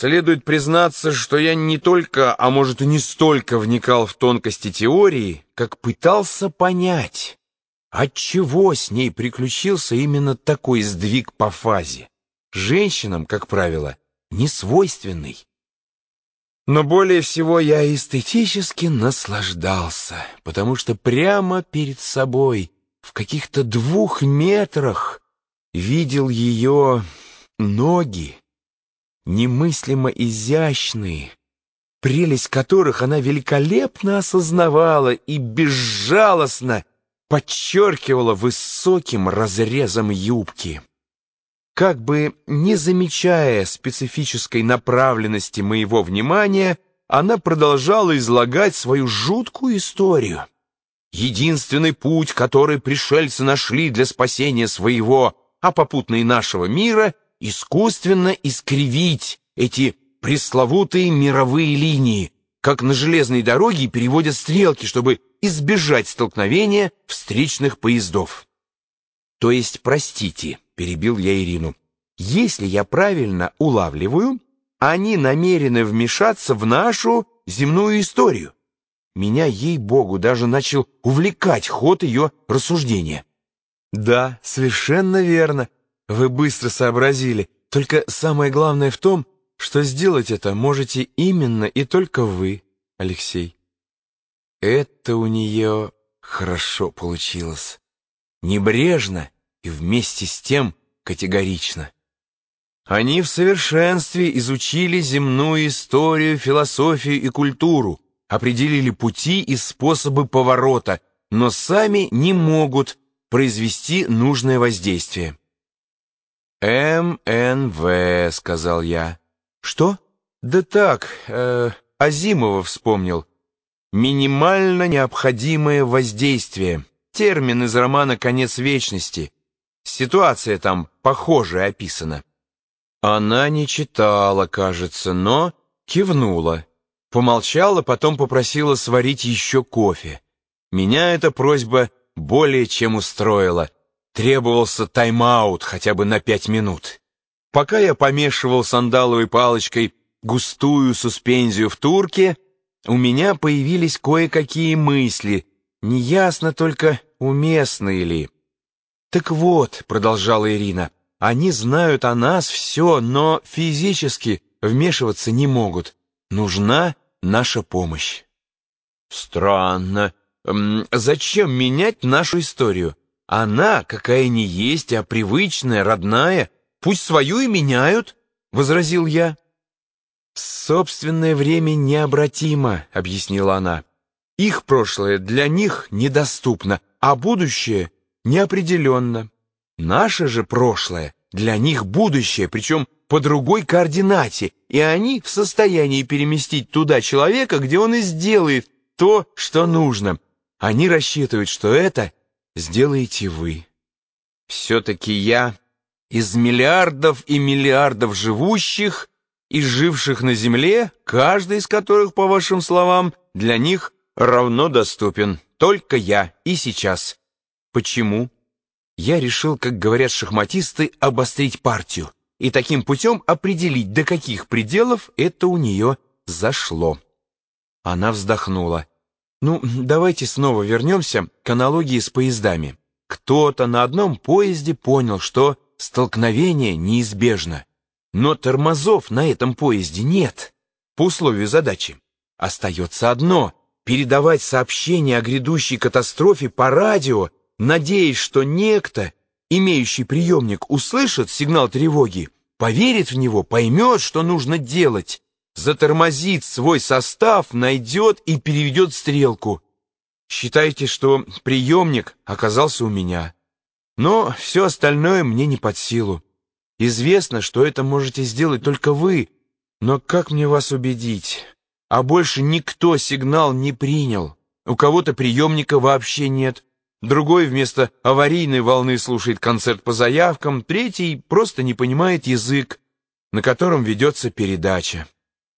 Следует признаться, что я не только, а может и не столько вникал в тонкости теории, как пытался понять, отчего с ней приключился именно такой сдвиг по фазе. Женщинам, как правило, не свойственный. Но более всего я эстетически наслаждался, потому что прямо перед собой, в каких-то двух метрах, видел ее ноги, немыслимо изящные, прелесть которых она великолепно осознавала и безжалостно подчеркивала высоким разрезом юбки. Как бы не замечая специфической направленности моего внимания, она продолжала излагать свою жуткую историю. Единственный путь, который пришельцы нашли для спасения своего, а попутно и нашего мира — искусственно искривить эти пресловутые мировые линии, как на железной дороге переводят стрелки, чтобы избежать столкновения встречных поездов. То есть, простите, перебил я Ирину, если я правильно улавливаю, они намерены вмешаться в нашу земную историю. Меня, ей-богу, даже начал увлекать ход ее рассуждения. Да, совершенно верно, вы быстро сообразили. Только самое главное в том, что сделать это можете именно и только вы, Алексей. Это у нее хорошо получилось. Небрежно и вместе с тем категорично. Они в совершенстве изучили земную историю, философию и культуру, определили пути и способы поворота, но сами не могут произвести нужное воздействие. «МНВ», — сказал я. «Что?» «Да так, э, Азимова вспомнил. Минимально необходимое воздействие. Термин из романа «Конец вечности». Ситуация там похожая описана». Она не читала, кажется, но кивнула. Помолчала, потом попросила сварить еще кофе. Меня эта просьба более чем устроила — Требовался тайм-аут хотя бы на пять минут. Пока я помешивал сандаловой палочкой густую суспензию в турке, у меня появились кое-какие мысли, неясно только, уместные ли. «Так вот», — продолжала Ирина, — «они знают о нас все, но физически вмешиваться не могут. Нужна наша помощь». «Странно. Зачем менять нашу историю? Она, какая ни есть, а привычная, родная, пусть свою и меняют, — возразил я. «Собственное время необратимо», — объяснила она. «Их прошлое для них недоступно, а будущее неопределенно. Наше же прошлое для них будущее, причем по другой координате, и они в состоянии переместить туда человека, где он и сделает то, что нужно. Они рассчитывают, что это сделаете вы. Все-таки я из миллиардов и миллиардов живущих и живших на Земле, каждый из которых, по вашим словам, для них равно доступен. Только я и сейчас. Почему? Я решил, как говорят шахматисты, обострить партию и таким путем определить, до каких пределов это у нее зашло. Она вздохнула. Ну, давайте снова вернемся к аналогии с поездами. Кто-то на одном поезде понял, что столкновение неизбежно. Но тормозов на этом поезде нет. По условию задачи. Остается одно — передавать сообщение о грядущей катастрофе по радио, надеясь, что некто, имеющий приемник, услышит сигнал тревоги, поверит в него, поймет, что нужно делать, затормозит свой состав, найдет и переведет стрелку. Считайте, что приемник оказался у меня. Но все остальное мне не под силу. Известно, что это можете сделать только вы, но как мне вас убедить? А больше никто сигнал не принял. У кого-то приемника вообще нет. Другой вместо аварийной волны слушает концерт по заявкам, третий просто не понимает язык, на котором ведется передача.